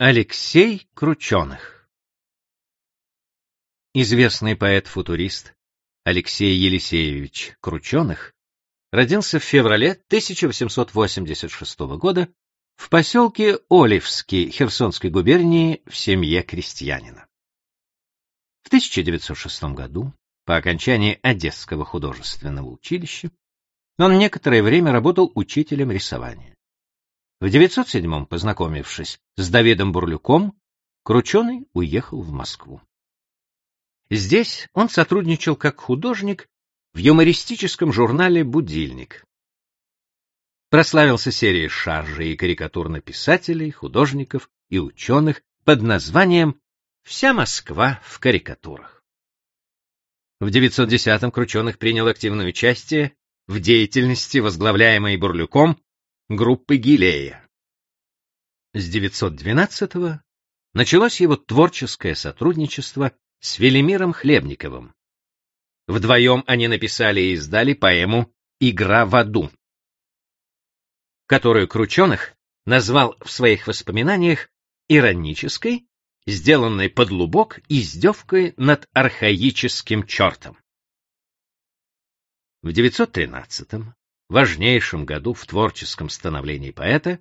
Алексей Крученых Известный поэт-футурист Алексей Елисеевич Крученых родился в феврале 1886 года в поселке Оливский Херсонской губернии в семье крестьянина. В 1906 году, по окончании Одесского художественного училища, он некоторое время работал учителем рисования. В 907-м, познакомившись с Давидом Бурлюком, Крученый уехал в Москву. Здесь он сотрудничал как художник в юмористическом журнале «Будильник». Прославился серией шаржей и карикатур на писателей, художников и ученых под названием «Вся Москва в карикатурах». В 910-м Крученых принял активное участие в деятельности, возглавляемой Бурлюком, группы Гилея. С 912-го началось его творческое сотрудничество с Велимиром Хлебниковым. Вдвоем они написали и издали поэму «Игра в аду», которую Крученых назвал в своих воспоминаниях иронической, сделанной под лубок издевкой над архаическим чертом. В 913-м важнейшем году в творческом становлении поэта,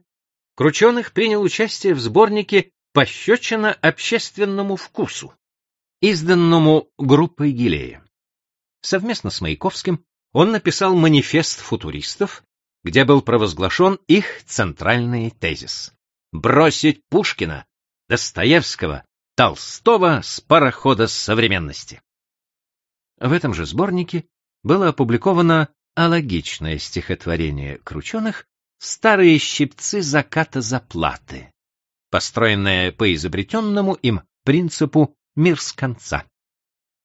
Крученых принял участие в сборнике «Пощечина общественному вкусу», изданному группой Гилея. Совместно с Маяковским он написал манифест футуристов, где был провозглашен их центральный тезис — бросить Пушкина, Достоевского, Толстого с парохода современности. В этом же сборнике было опубликовано алогичное стихотворение Крученых «Старые щипцы заката заплаты», построенное по изобретенному им принципу «мир с конца».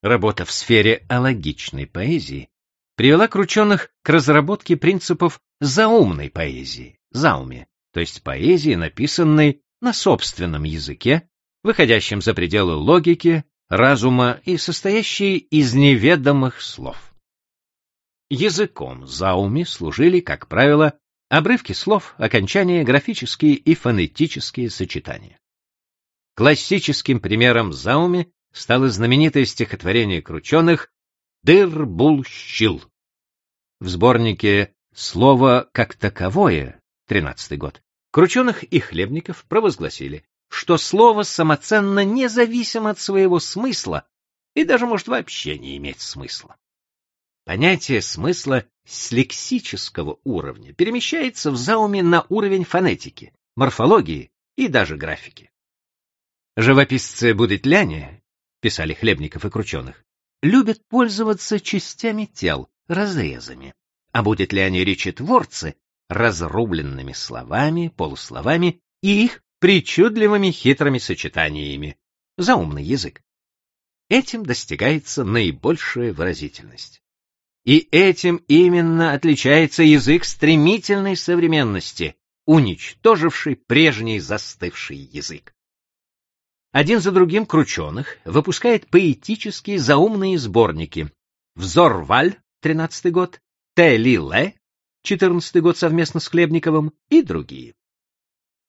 Работа в сфере алогичной поэзии привела Крученых к разработке принципов заумной поэзии, зауме, то есть поэзии, написанной на собственном языке, выходящем за пределы логики, разума и состоящей из неведомых слов. Языком зауми служили, как правило, обрывки слов, окончания, графические и фонетические сочетания. Классическим примером зауми стало знаменитое стихотворение Крученых «Дыр-бул-щил». В сборнике «Слово как таковое» 13 год Крученых и Хлебников провозгласили, что слово самоценно независимо от своего смысла и даже может вообще не иметь смысла. Понятие смысла с лексического уровня перемещается в зауме на уровень фонетики, морфологии и даже графики. Живописцы Будетляне, писали Хлебников и Крученых, любят пользоваться частями тел, разрезами, а Будетляне речетворцы разрубленными словами, полусловами и их причудливыми хитрыми сочетаниями. Заумный язык. Этим достигается наибольшая выразительность. И этим именно отличается язык стремительной современности, уничтоживший прежний застывший язык. Один за другим Крученых выпускает поэтические заумные сборники «Взор Валь» 13 год, «Те Ли Ле» 14 год совместно с Хлебниковым и другие.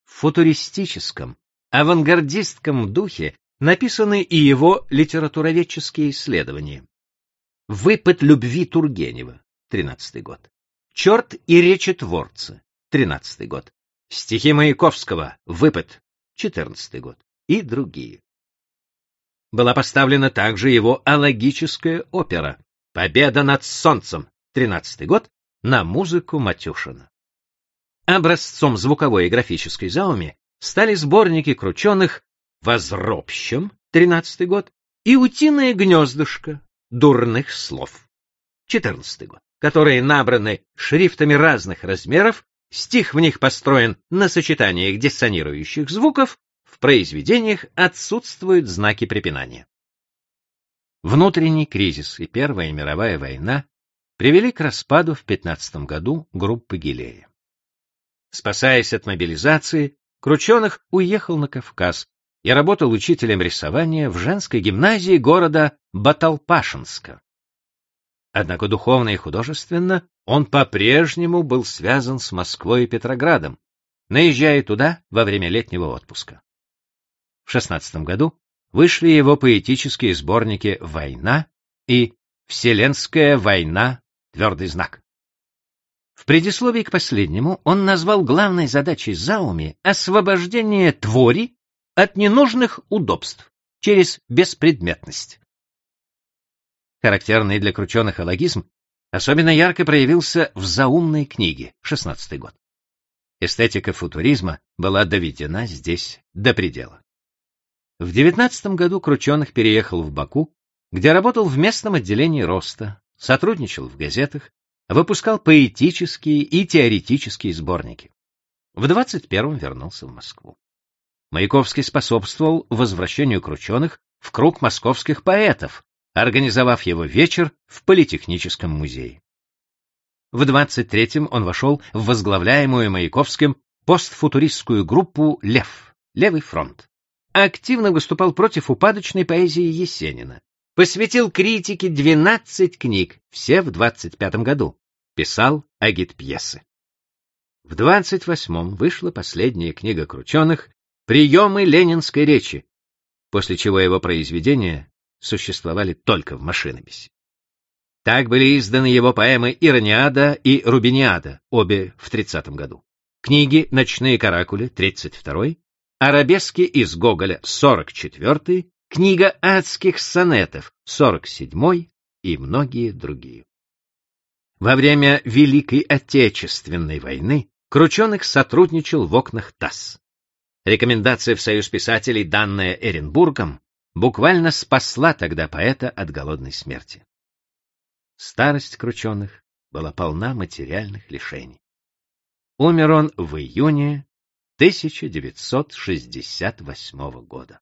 В футуристическом, авангардистском духе написаны и его литературоведческие исследования. Выпад любви Тургенева, 13 год. Черт и речетворцы, 13 год. Стихи Маяковского, Выпад, 14 год. И другие. Была поставлена также его алогическая опера «Победа над солнцем», 13 год, на музыку Матюшина. Образцом звуковой и графической зауми стали сборники крученых «Возробщем», 13 год, и «Утиное гнездышко», дурных слов. 14 год, которые набраны шрифтами разных размеров, стих в них построен на сочетаниях диссонирующих звуков, в произведениях отсутствуют знаки препинания. Внутренний кризис и Первая мировая война привели к распаду в 15 году группы Гилея. Спасаясь от мобилизации, Крученых уехал на Кавказ, и работал учителем рисования в женской гимназии города Баталпашинска. Однако духовно и художественно он по-прежнему был связан с Москвой и Петроградом, наезжая туда во время летнего отпуска. В 16 году вышли его поэтические сборники «Война» и «Вселенская война. Твердый знак». В предисловии к последнему он назвал главной задачей Зауми освобождение твори от ненужных удобств через беспредметность. Характерный для крученых алогизм особенно ярко проявился в заумной книге, 16 год. Эстетика футуризма была доведена здесь до предела. В 19 году Крученых переехал в Баку, где работал в местном отделении роста, сотрудничал в газетах, выпускал поэтические и теоретические сборники. В 21-м вернулся в Москву. Маяковский способствовал возвращению Крученых в круг московских поэтов, организовав его вечер в Политехническом музее. В 23-м он вошел в возглавляемую Маяковским постфутуристскую группу «Лев» — «Левый фронт». Активно выступал против упадочной поэзии Есенина. Посвятил критике 12 книг, все в 25-м году. Писал агит-пьесы. В 28-м вышла последняя книга Крученых «Приемы ленинской речи», после чего его произведения существовали только в машинописи. Так были изданы его поэмы «Ирониада» и «Рубиниада», обе в 30 году. Книги «Ночные каракули» 32 «Арабески из Гоголя» 44 книга адских сонетов 47 и многие другие. Во время Великой Отечественной войны Крученых сотрудничал в окнах ТАСС. Рекомендация в Союз писателей, данная Эренбургом, буквально спасла тогда поэта от голодной смерти. Старость Крученых была полна материальных лишений. Умер он в июне 1968 года.